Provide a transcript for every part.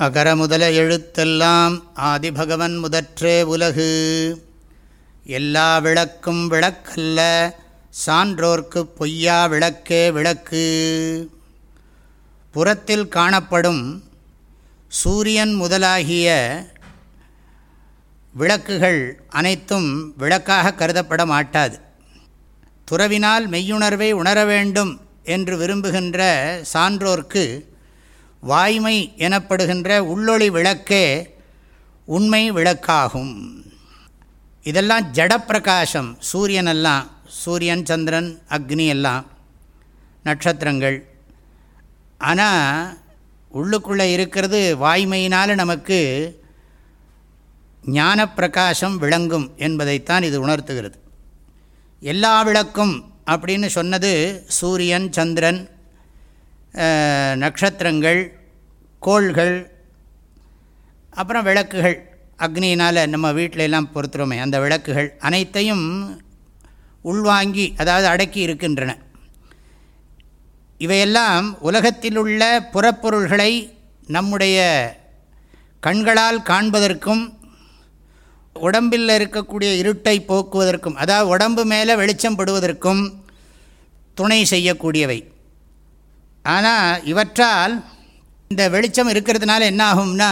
அகர முதல எழுத்தெல்லாம் ஆதிபகவன் முதற்றே உலகு. எல்லா விளக்கும் விளக்கல்ல சான்றோர்க்கு பொய்யா விளக்கே விளக்கு. புறத்தில் காணப்படும் சூரியன் முதலாகிய விளக்குகள் அனைத்தும் விளக்காக கருதப்பட மாட்டாது. துறவினால் மெய்யுணர்வை உணர வேண்டும் என்று விரும்புகின்ற சான்றோர்க்கு வாய்மை எனப்படுகின்ற உள்ளொளி விளக்கே உண்மை விளக்காகும். இதெல்லாம் ஜடப்பிரகாசம். சூரியனெல்லாம் சூரியன் சந்திரன் அக்னி எல்லாம் நட்சத்திரங்கள். ஆனால் உள்ளுக்குள்ளே இருக்கிறது வாய்மையினால் நமக்கு ஞான பிரகாசம் விளங்கும் என்பதைத்தான் இது உணர்த்துகிறது. எல்லா விளக்கும் அப்படின்னு சொன்னது சூரியன் சந்திரன் நட்சத்திரங்கள் கோள்கள் அப்புறம் விளக்குகள். அக்னியினால் நம்ம வீட்டிலெல்லாம் பொறுத்துறோமே அந்த விளக்குகள் அனைத்தையும் உள்வாங்கி அதாவது அடக்கி இருக்கின்றன. இவையெல்லாம் உலகத்தில் உள்ள புறப்பொருள்களை நம்முடைய கண்களால் காண்பதற்கும் உடம்பில் இருக்கக்கூடிய இருட்டை போக்குவதற்கும் அதாவது உடம்பு மேலே வெளிச்சம் படுவதற்கும் துணை செய்யக்கூடியவை. ஆனால் இவற்றால் இந்த வெளிச்சம் இருக்கிறதுனால என்ன ஆகும்னா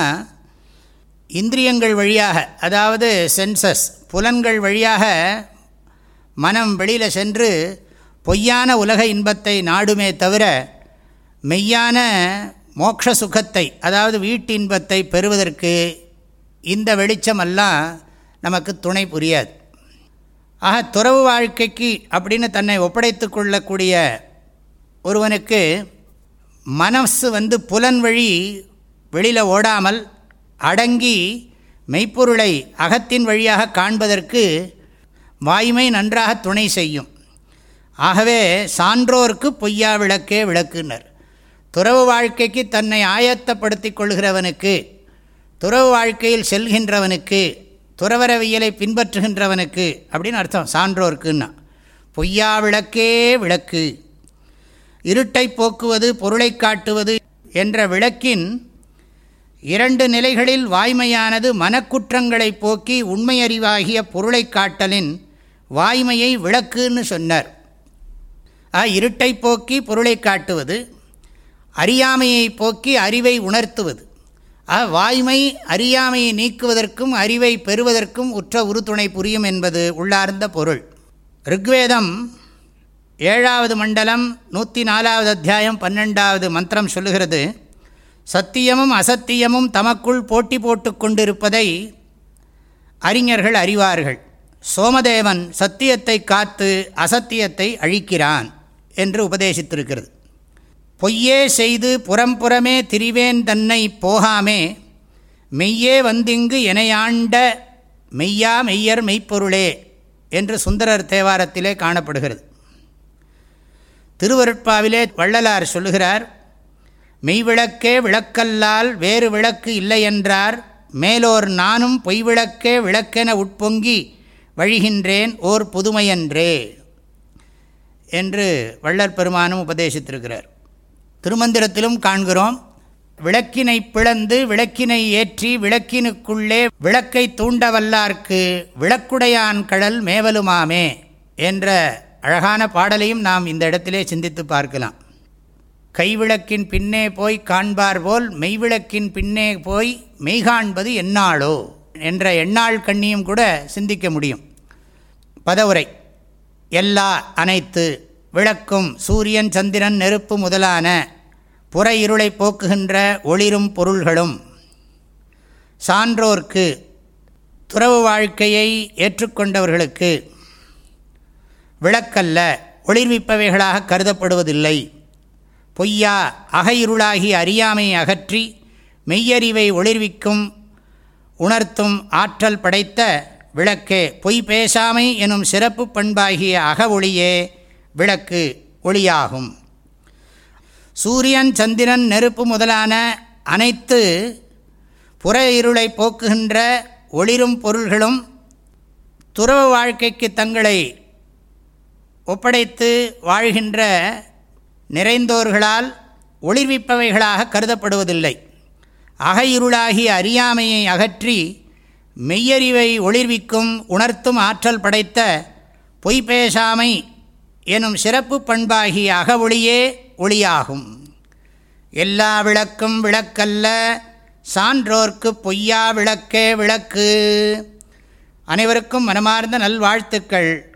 இந்திரியங்கள் வழியாக அதாவது சென்சஸ் புலன்கள் வழியாக மனம் வெளியில் சென்று பொய்யான உலக இன்பத்தை நாடுமே தவிர மெய்யான மோக்ஷ சுகத்தை அதாவது வீட்டு இன்பத்தை பெறுவதற்கு இந்த வெளிச்சமெல்லாம் நமக்கு துணை புரியாது. ஆக துறவு வாழ்க்கைக்கு அப்படின்னு தன்னை ஒப்படைத்து கொள்ளக்கூடிய ஒருவனுக்கு மனசு வந்து புலன் வழி வெளியில் ஓடாமல் அடங்கி மெய்ப்பொருளை அகத்தின் வழியாக காண்பதற்கு வாய்மை நன்றாக துணை செய்யும். ஆகவே சான்றோர்க்கு பொய்யா விளக்கே விளக்குனர். துறவு வாழ்க்கைக்கு தன்னை ஆயத்தப்படுத்தி கொள்கிறவனுக்கு துறவு வாழ்க்கையில் செல்கின்றவனுக்கு துறவரவியலை பின்பற்றுகின்றவனுக்கு அப்படின்னு அர்த்தம் சான்றோருக்குன்னா. பொய்யா விளக்கே விளக்கு. இருட்டை போக்குவது பொருளை காட்டுவது என்ற விளக்கின் இரண்டு நிலைகளில் வாய்மையானது மனக்குற்றங்களை போக்கி உண்மையறிவாகிய பொருளை காட்டலின் வாய்மையை விளக்குன்னு சொன்னார். ஆ இருட்டை போக்கி பொருளை காட்டுவது அறியாமையை போக்கி அறிவை உணர்த்துவது. அ வாய்மை அறியாமையை நீக்குவதற்கும் அறிவை பெறுவதற்கும் உற்ற உறுதுணை புரியும் என்பது உள்ளார்ந்த பொருள். ருக்வேதம் ஏழாவது மண்டலம் நூற்றி நாலாவது அத்தியாயம் பன்னெண்டாவது மந்திரம் சொல்லுகிறது சத்தியமும் அசத்தியமும் தமக்குள் போட்டி போட்டு கொண்டிருப்பதை அறிஞர்கள் அறிவார்கள். சோமதேவன் சத்தியத்தை காத்து அசத்தியத்தை அழிக்கிறான் என்று உபதேசித்திருக்கிறது. பொய்யே செய்து புறம்புறமே திரிவேன் தன்னை போகாமே மெய்யே வந்திங்கு எனையாண்ட மெய்யா மெய்யர் மெய்ப்பொருளே என்று சுந்தரர் தேவாரத்திலே காணப்படுகிறது. திருவருட்பாவிலே வள்ளலார் சொல்லுகிறார் மெய்விளக்கே விளக்கல்லால் வேறு விளக்கு இல்லை என்றார் மேலோர் நானும் பொய்விளக்கே விளக்கென உட்பொங்கி வழிகின்றேன் ஓர் புதுமையன்றே என்று வள்ளற் பெருமானும் உபதேசித்திருக்கிறார். திருமந்திரத்திலும் காண்கிறோம் விளக்கினை பிளந்து விளக்கினை ஏற்றி விளக்கினுக்குள்ளே விளக்கை தூண்டவல்லார்க்கு விளக்குடையான் கடல் மேவலுமாமே என்ற அழகான பாடலையும் நாம் இந்த இடத்திலே சிந்தித்து பார்க்கலாம். கைவிளக்கின் பின்னே போய் காண்பார் போல் மெய்விளக்கின் பின்னே போய் மெய்காண்பது என்னாளோ என்ற எண்ணாள் கண்ணியும் கூட சிந்திக்க முடியும். பதவுரை. எல்லா அனைத்து விளக்கும் சூரியன் சந்திரன் நெருப்பு முதலான புற இருளை போக்குகின்ற ஒளிரும் பொருள்களும் சான்றோர்க்கு துறவு வாழ்க்கையை ஏற்றுக்கொண்டவர்களுக்கு விளக்கல்ல. ஒளிர்விப்பவைகளாக கருதப்படுவதில்லை. பொய்யா அகையிருளாகி அறியாமை அகற்றி மெய்யறிவை ஒளிர்விக்கும் உணர்த்தும் ஆற்றல் படைத்த விளக்கே பொய் பேசாமை எனும் சிறப்பு பண்பாகிய அக ஒளியே விளக்கு ஒளியாகும். சூரியன் சந்திரன் நெருப்பு முதலான அனைத்து புற இருளை போக்குகின்ற ஒளிரும் பொருள்களும் துறவ வாழ்க்கைக்கு தங்களை ஒப்படைத்து வாழ்கின்ற நிறைந்தோர்களால் ஒளிர்விப்பவைகளாக கருதப்படுவதில்லை. அகையிருளாகிய அறியாமையை அகற்றி மெய்யறிவை ஒளிர்விக்கும் உணர்த்தும் ஆற்றல் படைத்த பொய் பேசாமை எனும் சிறப்பு பண்பாகிய அகவொளியே ஒளியாகும். எல்லா விளக்கும் விளக்கல்ல சான்றோர்க்கு பொய்யா விளக்கே விளக்கு. அனைவருக்கும் மனமார்ந்த நல்வாழ்த்துக்கள்.